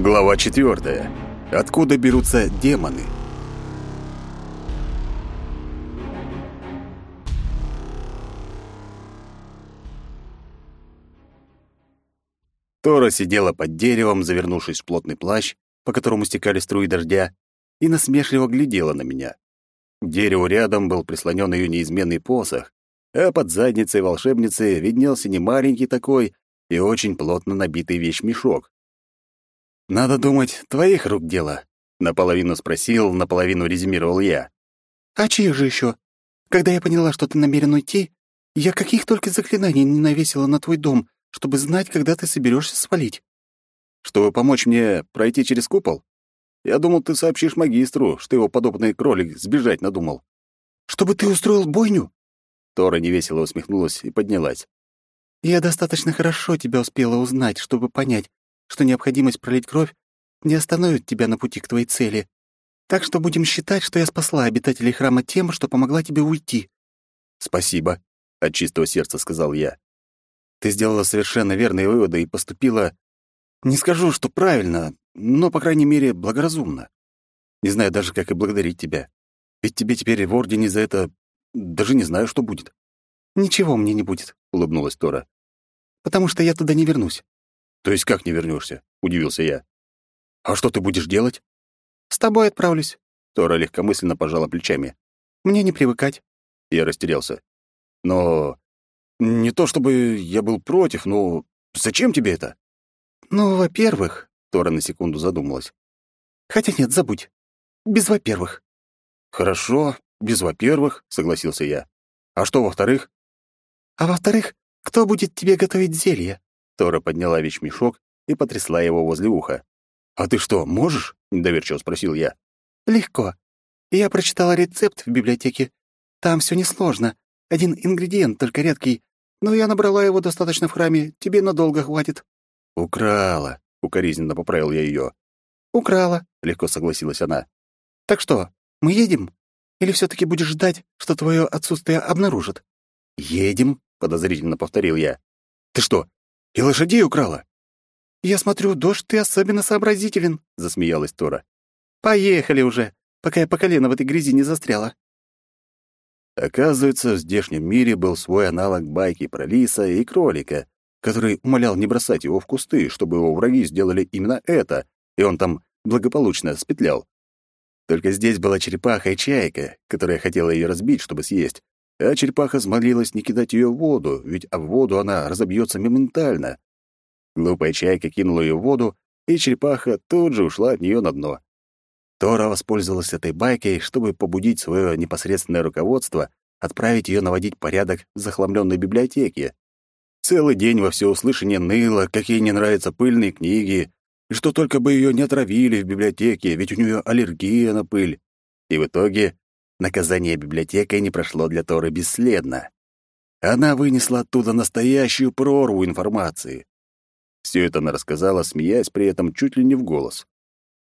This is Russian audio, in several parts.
Глава четвертая. Откуда берутся демоны? Тора сидела под деревом, завернувшись в плотный плащ, по которому стекали струи дождя, и насмешливо глядела на меня. К дереву рядом был прислонен ее неизменный посох, а под задницей волшебницы виднелся не маленький такой и очень плотно набитый вещмешок. «Надо думать, твоих рук дело», — наполовину спросил, наполовину резюмировал я. «А чьих же еще? Когда я поняла, что ты намерен уйти, я каких только заклинаний не навесила на твой дом, чтобы знать, когда ты соберешься свалить». «Чтобы помочь мне пройти через купол? Я думал, ты сообщишь магистру, что его подобный кролик сбежать надумал». «Чтобы ты устроил бойню?» Тора невесело усмехнулась и поднялась. «Я достаточно хорошо тебя успела узнать, чтобы понять, что необходимость пролить кровь не остановит тебя на пути к твоей цели. Так что будем считать, что я спасла обитателей храма тем, что помогла тебе уйти». «Спасибо», — от чистого сердца сказал я. «Ты сделала совершенно верные выводы и поступила... Не скажу, что правильно, но, по крайней мере, благоразумно. Не знаю даже, как и благодарить тебя. Ведь тебе теперь в Ордене за это... Даже не знаю, что будет». «Ничего мне не будет», — улыбнулась Тора. «Потому что я туда не вернусь. То есть как не вернешься? удивился я. А что ты будешь делать? С тобой отправлюсь. Тора легкомысленно пожала плечами. Мне не привыкать. Я растерялся. Но не то чтобы я был против, но зачем тебе это? Ну, во-первых, Тора на секунду задумалась. Хотя нет, забудь. Без во-первых. Хорошо, без во-первых, согласился я. А что во-вторых? А во-вторых, кто будет тебе готовить зелье? Тора подняла вещмешок и потрясла его возле уха. «А ты что, можешь?» — недоверчиво спросил я. «Легко. Я прочитала рецепт в библиотеке. Там все несложно. Один ингредиент, только редкий. Но я набрала его достаточно в храме. Тебе надолго хватит». «Украла», — укоризненно поправил я ее. «Украла», — легко согласилась она. «Так что, мы едем? Или все таки будешь ждать, что твое отсутствие обнаружат?» «Едем», — подозрительно повторил я. «Ты что, и лошадей украла. Я смотрю, дождь ты особенно сообразителен, засмеялась Тора. Поехали уже, пока я по колено в этой грязи не застряла. Оказывается, в здешнем мире был свой аналог байки про лиса и кролика, который умолял не бросать его в кусты, чтобы его враги сделали именно это, и он там благополучно спетлял. Только здесь была черепаха и чайка, которая хотела ее разбить, чтобы съесть, а черепаха взмолилась не кидать ее в воду, ведь об воду она разобьется моментально. Глупая чайка кинула ее в воду, и черепаха тут же ушла от нее на дно. Тора воспользовалась этой байкой, чтобы побудить свое непосредственное руководство отправить ее наводить порядок в захламленной библиотеке. Целый день во всеуслышание ныло, как ей не нравятся пыльные книги, и что только бы ее не отравили в библиотеке, ведь у нее аллергия на пыль. И в итоге Наказание библиотекой не прошло для Торы бесследно. Она вынесла оттуда настоящую прорву информации. Все это она рассказала, смеясь при этом чуть ли не в голос.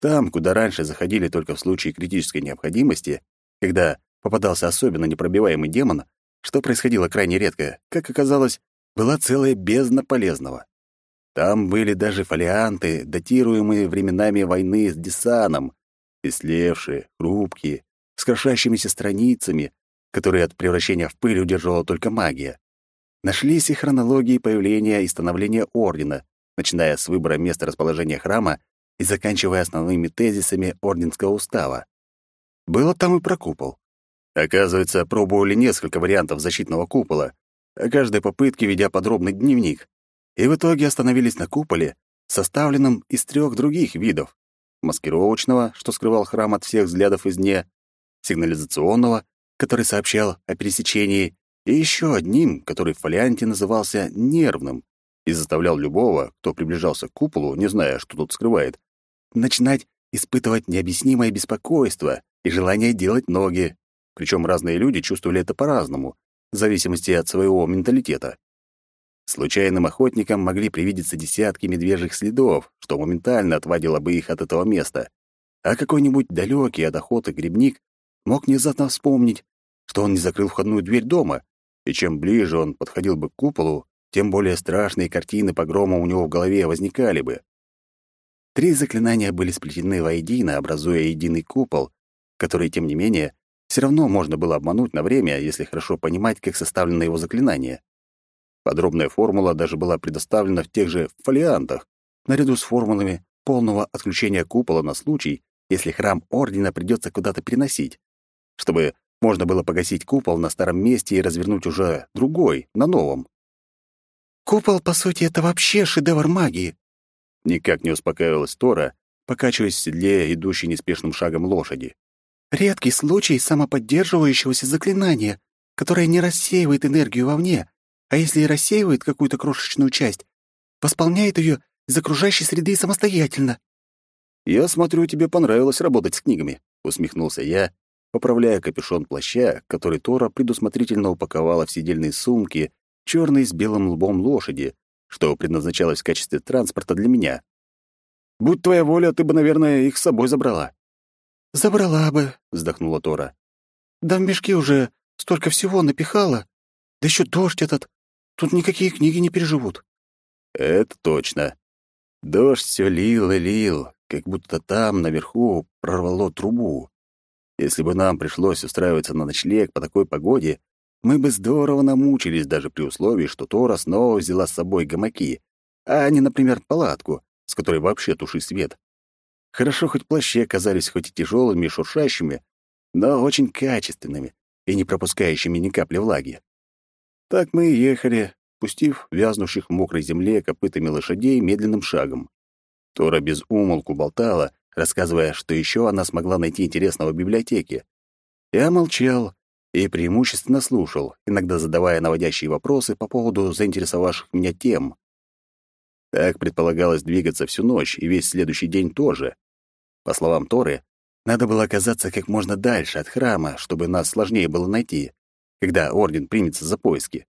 Там, куда раньше заходили только в случае критической необходимости, когда попадался особенно непробиваемый демон, что происходило крайне редко, как оказалось, была целая бездна полезного. Там были даже фолианты, датируемые временами войны с Десаном, ислевшие, хрупкие, с крошащимися страницами, которые от превращения в пыль удерживала только магия. Нашлись и хронологии появления и становления Ордена, начиная с выбора места расположения храма и заканчивая основными тезисами Орденского устава. Было там и про купол. Оказывается, пробовали несколько вариантов защитного купола, о каждой попытке ведя подробный дневник, и в итоге остановились на куполе, составленном из трех других видов — маскировочного, что скрывал храм от всех взглядов извне, сигнализационного, который сообщал о пересечении, и еще одним, который в фолианте назывался нервным и заставлял любого, кто приближался к куполу, не зная, что тут скрывает, начинать испытывать необъяснимое беспокойство и желание делать ноги. Причем разные люди чувствовали это по-разному, в зависимости от своего менталитета. Случайным охотникам могли привидеться десятки медвежьих следов, что моментально отводило бы их от этого места. А какой-нибудь далекий от охоты грибник мог внезапно вспомнить, что он не закрыл входную дверь дома, и чем ближе он подходил бы к куполу, тем более страшные картины погрома у него в голове возникали бы. Три заклинания были сплетены воедино, образуя единый купол, который, тем не менее, все равно можно было обмануть на время, если хорошо понимать, как составлено его заклинание. Подробная формула даже была предоставлена в тех же фолиантах, наряду с формулами полного отключения купола на случай, если храм Ордена придется куда-то переносить, чтобы можно было погасить купол на старом месте и развернуть уже другой, на новом. «Купол, по сути, это вообще шедевр магии!» Никак не успокаивалась Тора, покачиваясь в седле, идущей неспешным шагом лошади. «Редкий случай самоподдерживающегося заклинания, которое не рассеивает энергию вовне, а если и рассеивает какую-то крошечную часть, восполняет ее из окружающей среды самостоятельно». «Я смотрю, тебе понравилось работать с книгами», — усмехнулся я, поправляя капюшон плаща, который Тора предусмотрительно упаковала в сидельные сумки, черные с белым лбом лошади, что предназначалось в качестве транспорта для меня. «Будь твоя воля, ты бы, наверное, их с собой забрала». «Забрала бы», — вздохнула Тора. «Да в мешке уже столько всего напихала. Да еще дождь этот. Тут никакие книги не переживут». «Это точно. Дождь все лил и лил, как будто там, наверху, прорвало трубу. Если бы нам пришлось устраиваться на ночлег по такой погоде, мы бы здорово намучились даже при условии, что Тора снова взяла с собой гамаки, а не, например, палатку, с которой вообще туши свет. Хорошо, хоть плащи оказались хоть и тяжелыми и шуршащими, но очень качественными и не пропускающими ни капли влаги. Так мы и ехали, пустив вязнувших в мокрой земле копытами лошадей медленным шагом. Тора без умолку болтала, рассказывая, что еще она смогла найти интересного в библиотеке. Я молчал и преимущественно слушал, иногда задавая наводящие вопросы по поводу заинтересовавших меня тем. Так предполагалось двигаться всю ночь и весь следующий день тоже. По словам Торы, надо было оказаться как можно дальше от храма, чтобы нас сложнее было найти, когда Орден примется за поиски.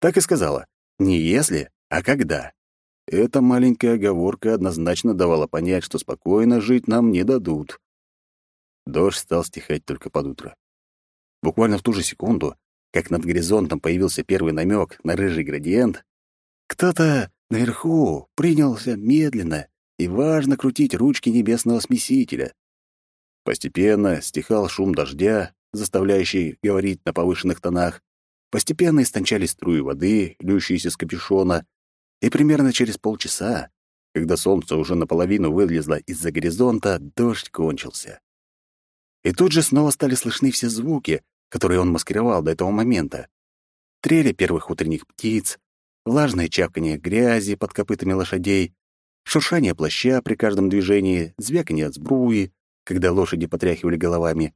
Так и сказала. Не если, а когда. Эта маленькая оговорка однозначно давала понять, что спокойно жить нам не дадут. Дождь стал стихать только под утро. Буквально в ту же секунду, как над горизонтом появился первый намек на рыжий градиент, кто-то наверху принялся медленно и важно крутить ручки небесного смесителя. Постепенно стихал шум дождя, заставляющий говорить на повышенных тонах, постепенно истончались струи воды, льющиеся с капюшона, и примерно через полчаса, когда солнце уже наполовину вылезло из-за горизонта, дождь кончился. И тут же снова стали слышны все звуки, которые он маскировал до этого момента. Трели первых утренних птиц, влажное чавканье грязи под копытами лошадей, шуршание плаща при каждом движении, звяканье от сбруи, когда лошади потряхивали головами.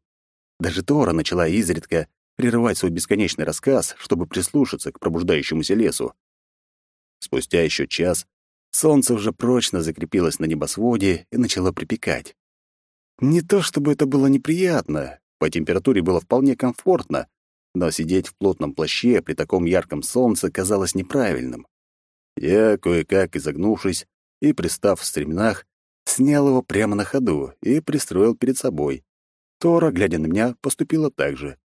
Даже Тора начала изредка прерывать свой бесконечный рассказ, чтобы прислушаться к пробуждающемуся лесу. Спустя еще час солнце уже прочно закрепилось на небосводе и начало припекать. Не то чтобы это было неприятно, по температуре было вполне комфортно, но сидеть в плотном плаще при таком ярком солнце казалось неправильным. Я, кое-как изогнувшись и пристав в стременах, снял его прямо на ходу и пристроил перед собой. Тора, глядя на меня, поступила так же.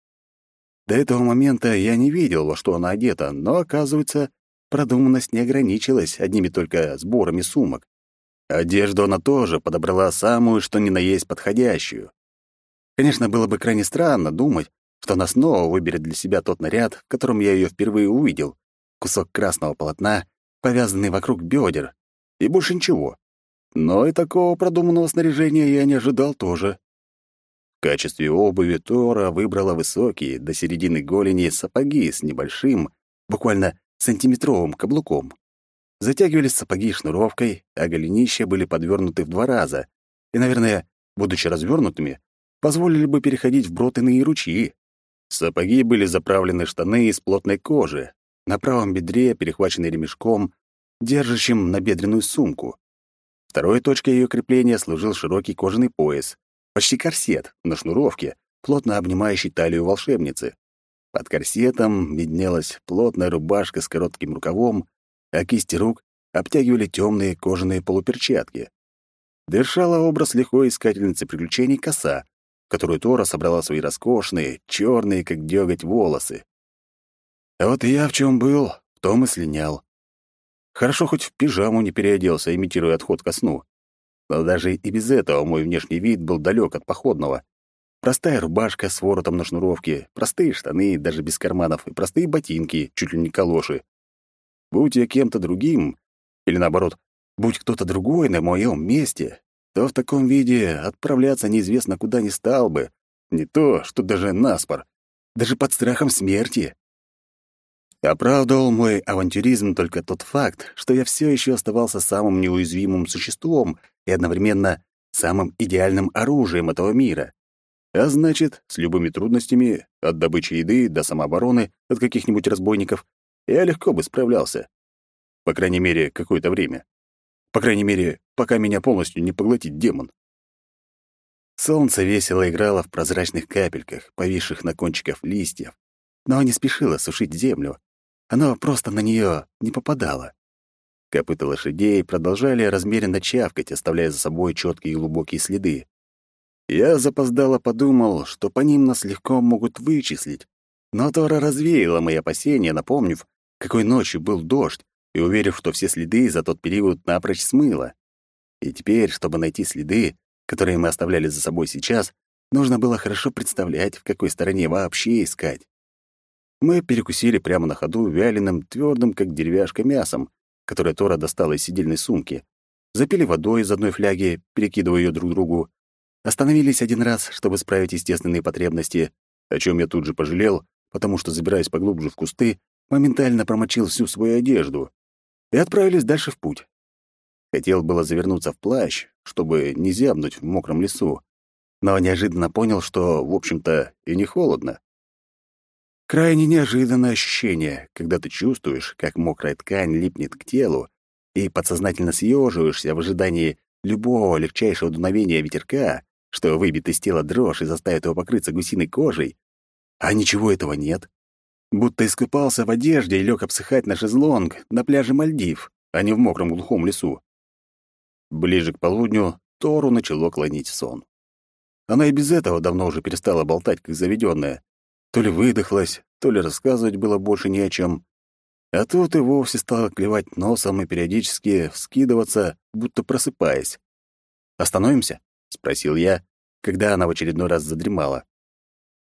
До этого момента я не видел, во что она одета, но, оказывается, Продуманность не ограничилась одними только сборами сумок. Одежду она тоже подобрала самую, что ни на есть подходящую. Конечно, было бы крайне странно думать, что она снова выберет для себя тот наряд, в котором я ее впервые увидел. Кусок красного полотна, повязанный вокруг бедер. И больше ничего. Но и такого продуманного снаряжения я не ожидал тоже. В качестве обуви Тора выбрала высокие, до середины голени, сапоги с небольшим, буквально сантиметровым каблуком. Затягивались сапоги шнуровкой, а голенища были подвернуты в два раза. И, наверное, будучи развернутыми, позволили бы переходить в брод иные ручьи. Сапоги были заправлены штаны из плотной кожи, на правом бедре перехвачены ремешком, держащим набедренную сумку. Второй точкой ее крепления служил широкий кожаный пояс, почти корсет, на шнуровке, плотно обнимающий талию волшебницы. Под корсетом виднелась плотная рубашка с коротким рукавом, а кисти рук обтягивали темные кожаные полуперчатки. Дышала образ лихой искательницы приключений коса, которую Тора собрала свои роскошные, черные, как дёготь, волосы. А вот я в чем был, в том и слинял. Хорошо хоть в пижаму не переоделся, имитируя отход ко сну. Но даже и без этого мой внешний вид был далек от походного. Простая рубашка с воротом на шнуровке, простые штаны, даже без карманов, и простые ботинки, чуть ли не калоши. Будь я кем-то другим, или наоборот, будь кто-то другой на моем месте, то в таком виде отправляться неизвестно куда не стал бы. Не то, что даже наспор, даже под страхом смерти. Оправдывал мой авантюризм только тот факт, что я все еще оставался самым неуязвимым существом и одновременно самым идеальным оружием этого мира. А значит, с любыми трудностями, от добычи еды до самообороны от каких-нибудь разбойников, я легко бы справлялся. По крайней мере, какое-то время. По крайней мере, пока меня полностью не поглотит демон. Солнце весело играло в прозрачных капельках, повисших на кончиках листьев, но не спешило сушить землю, оно просто на нее не попадало. Копыта лошадей продолжали размеренно чавкать, оставляя за собой четкие и глубокие следы. Я запоздало подумал, что по ним нас легко могут вычислить, но Тора развеяла мои опасения, напомнив, какой ночью был дождь, и уверив, что все следы за тот период напрочь смыло. И теперь, чтобы найти следы, которые мы оставляли за собой сейчас, нужно было хорошо представлять, в какой стороне вообще искать. Мы перекусили прямо на ходу вяленым, твердым, как деревяшка, мясом, которое Тора достала из сидельной сумки. Запили водой из одной фляги, перекидывая ее друг другу. Остановились один раз, чтобы справить естественные потребности, о чем я тут же пожалел, потому что, забираясь поглубже в кусты, моментально промочил всю свою одежду. И отправились дальше в путь. Хотел было завернуться в плащ, чтобы не зябнуть в мокром лесу, но неожиданно понял, что, в общем-то, и не холодно. Крайне неожиданное ощущение, когда ты чувствуешь, как мокрая ткань липнет к телу, и подсознательно съеживаешься в ожидании любого легчайшего дуновения ветерка, что выбит из тела дрожь и заставит его покрыться гусиной кожей. А ничего этого нет. Будто искупался в одежде и лег обсыхать на шезлонг на пляже Мальдив, а не в мокром глухом лесу. Ближе к полудню Тору начало клонить в сон. Она и без этого давно уже перестала болтать, как заведенная, то ли выдохлась, то ли рассказывать было больше не о чем. А тут и вовсе стала клевать носом и периодически вскидываться, будто просыпаясь. «Остановимся?» — спросил я, когда она в очередной раз задремала.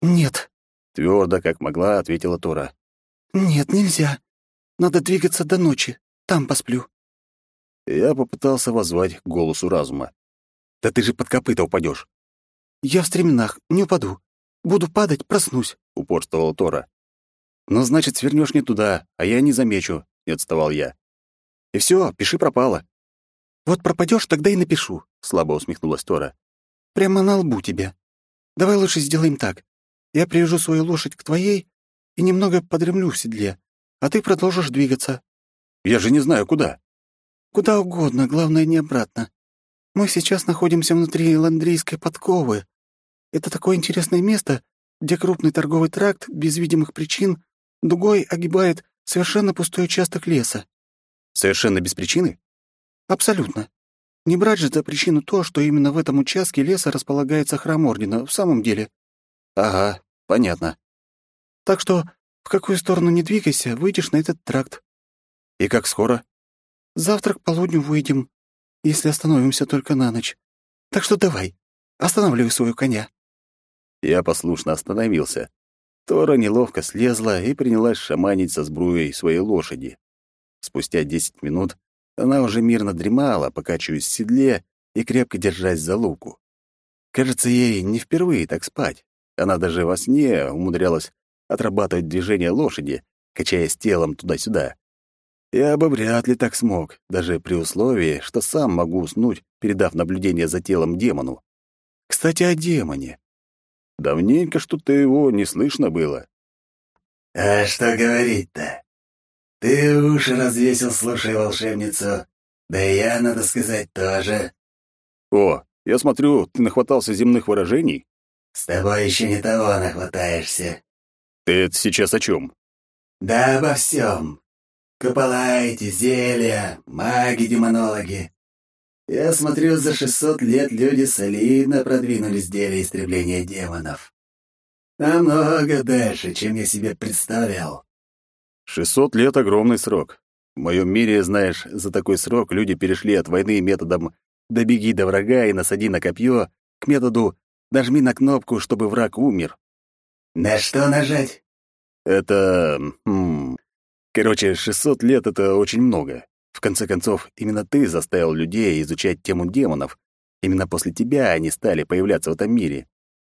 «Нет», — твердо, как могла, ответила Тора. «Нет, нельзя. Надо двигаться до ночи. Там посплю». Я попытался воззвать к голосу разума. «Да ты же под копыта упадешь. «Я в стременах, не упаду. Буду падать, проснусь», — упорствовала Тора. «Ну, значит, свернешь не туда, а я не замечу», — не отставал я. «И все, пиши пропало». «Вот пропадешь, тогда и напишу», — слабо усмехнулась Тора. «Прямо на лбу тебя. Давай лучше сделаем так. Я привяжу свою лошадь к твоей и немного подремлю в седле, а ты продолжишь двигаться». «Я же не знаю, куда». «Куда угодно, главное, не обратно. Мы сейчас находимся внутри ландрийской подковы, это такое интересное место, где крупный торговый тракт без видимых причин дугой огибает совершенно пустой участок леса. Совершенно без причины? Абсолютно. Не брать же за причину то, что именно в этом участке леса располагается храм Ордена, в самом деле. Ага, понятно. Так что, в какую сторону не двигайся, выйдешь на этот тракт. И как скоро? Завтра к полудню выйдем, если остановимся только на ночь. Так что давай, останавливай своего коня. Я послушно остановился. Тора неловко слезла и принялась шаманить со сбруей своей лошади. Спустя десять минут она уже мирно дремала, покачиваясь в седле и крепко держась за луку. Кажется, ей не впервые так спать. Она даже во сне умудрялась отрабатывать движение лошади, качаясь телом туда-сюда. Я бы вряд ли так смог, даже при условии, что сам могу уснуть, передав наблюдение за телом демону. Кстати, о демоне. Давненько что-то его не слышно было. «А что говорить-то? Ты уши развесил, слушай волшебницу. Да и я, надо сказать, тоже». «О, я смотрю, ты нахватался земных выражений?» «С тобой еще не того нахватаешься». «Ты это сейчас о чем?» «Да обо всем. Купола эти, зелья, маги-демонологи. Я смотрю, за шестьсот лет люди солидно продвинулись в деле истребления демонов. Намного дальше, чем я себе представлял. Шестьсот лет — огромный срок. В моем мире, знаешь, за такой срок люди перешли от войны методом Добеги до врага и насади на копье к методу «нажми на кнопку, чтобы враг умер». На что нажать? Это... Хм, короче, 600 лет — это очень много. В конце концов, именно ты заставил людей изучать тему демонов. Именно после тебя они стали появляться в этом мире.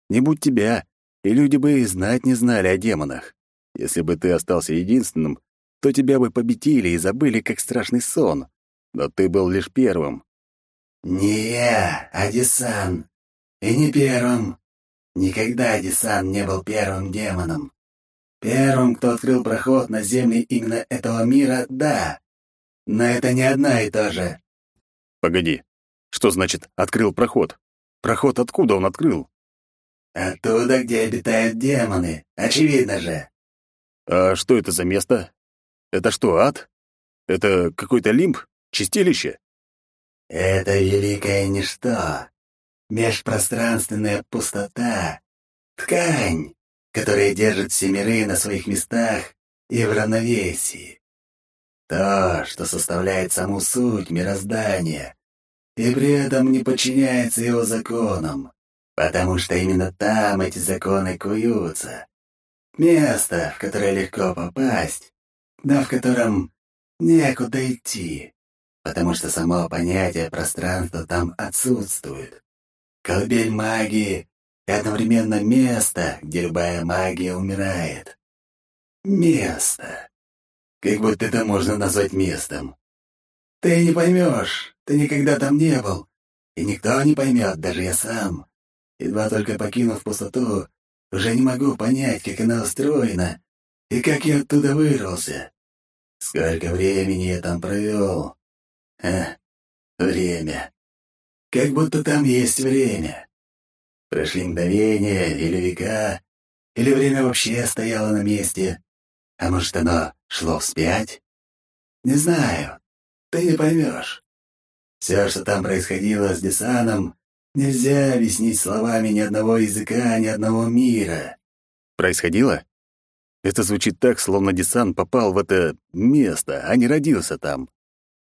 Не будь тебя, и люди бы и знать не знали о демонах. Если бы ты остался единственным, то тебя бы победили и забыли, как страшный сон. Но ты был лишь первым. Не я, а Дисан. И не первым. Никогда Дисан не был первым демоном. Первым, кто открыл проход на земли именно этого мира, да. Но это не одно и то же. Погоди. Что значит «открыл проход»? Проход откуда он открыл? Оттуда, где обитают демоны, очевидно же. А что это за место? Это что, ад? Это какой-то лимб? Чистилище? Это великое ничто. Межпространственная пустота. Ткань, которая держит все миры на своих местах и в равновесии. То, что составляет саму суть мироздания, и при этом не подчиняется его законам, потому что именно там эти законы куются. Место, в которое легко попасть, но в котором некуда идти, потому что само понятие пространства там отсутствует. Колыбель магии и одновременно место, где любая магия умирает. Место. Как будто это можно назвать местом. Ты не поймешь, ты никогда там не был, и никто не поймет, даже я сам. Едва только покинув пустоту, уже не могу понять, как она устроена и как я оттуда вырвался. Сколько времени я там провел. Эх, время. Как будто там есть время. Прошли мгновения или века, или время вообще стояло на месте. А может, оно шло вспять? Не знаю. Ты не поймешь. Все, что там происходило с Десаном, нельзя объяснить словами ни одного языка, ни одного мира. Происходило? Это звучит так, словно Десан попал в это место, а не родился там.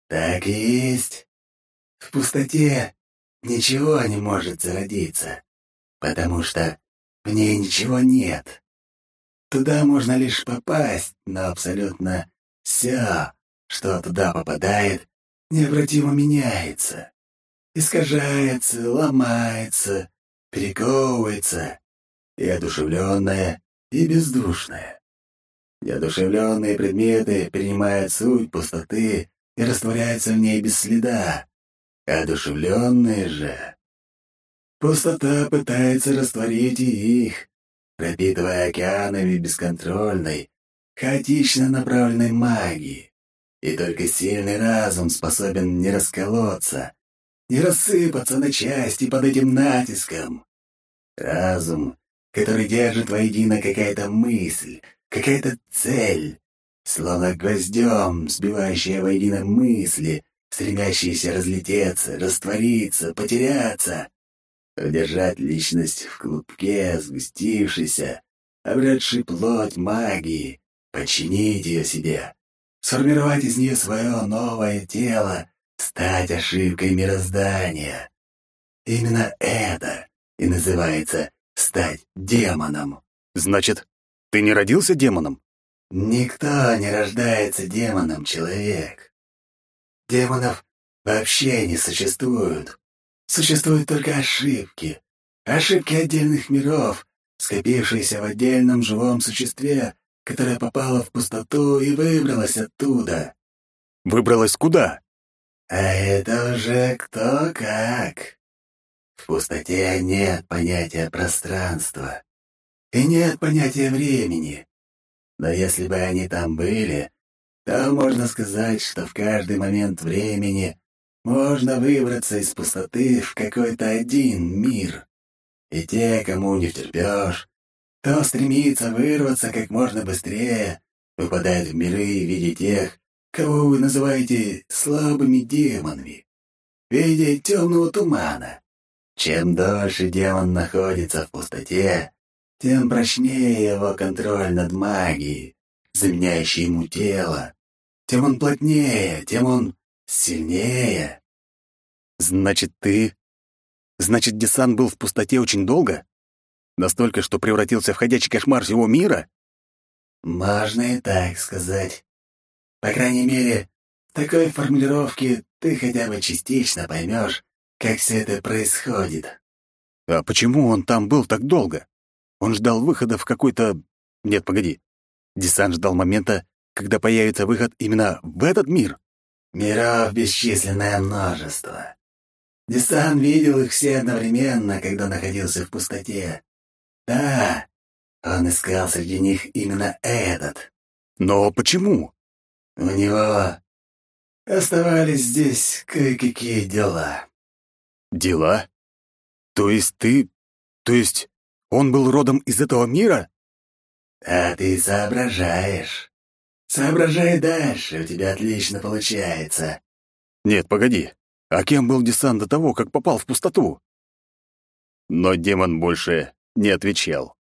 Так и есть. В пустоте ничего не может зародиться, потому что в ней ничего нет. Туда можно лишь попасть, но абсолютно все, что туда попадает, необратимо меняется, искажается, ломается, перековывается, и одушевленное, и бездушное. Неодушевленные предметы принимают суть пустоты и растворяются в ней без следа. Одушевленные же... Пустота пытается растворить и их, пропитывая океанами бесконтрольной, хаотично направленной магии. И только сильный разум способен не расколоться, не рассыпаться на части под этим натиском. Разум, который держит воедино какая-то мысль, какая-то цель, словно гвоздем, сбивающая воедино мысли, стремящиеся разлететься, раствориться, потеряться, удержать личность в клубке, сгустившейся, обретшей плоть магии, подчинить ее себе, сформировать из нее свое новое тело, стать ошибкой мироздания. Именно это и называется стать демоном. Значит, ты не родился демоном? Никто не рождается демоном, человек. Демонов вообще не существует. Существуют только ошибки. Ошибки отдельных миров, скопившиеся в отдельном живом существе, которое попало в пустоту и выбралось оттуда. Выбралась куда? А это уже кто как. В пустоте нет понятия пространства. И нет понятия времени. Но если бы они там были, то можно сказать, что в каждый момент времени можно выбраться из пустоты в какой-то один мир. И те, кому не втерпёшь, кто стремится вырваться как можно быстрее, выпадают в миры в виде тех, кого вы называете слабыми демонами, в виде темного тумана. Чем дольше демон находится в пустоте, тем прочнее его контроль над магией, заменяющей ему тело. Тем он плотнее, тем он сильнее. Значит, ты... Значит, десант был в пустоте очень долго? Настолько, что превратился в ходячий кошмар всего мира? Можно и так сказать. По крайней мере, в такой формулировке ты хотя бы частично поймешь, как все это происходит. А почему он там был так долго? Он ждал выхода в какой-то... Нет, погоди. Десант ждал момента, когда появится выход именно в этот мир. Миров бесчисленное множество. Десант видел их все одновременно, когда находился в пустоте. Да, он искал среди них именно этот. Но почему? У него оставались здесь кое-какие дела. Дела? То есть ты... То есть он был родом из этого мира? А ты соображаешь. Соображай дальше, у тебя отлично получается. Нет, погоди. А кем был десант до того, как попал в пустоту? Но демон больше не отвечал.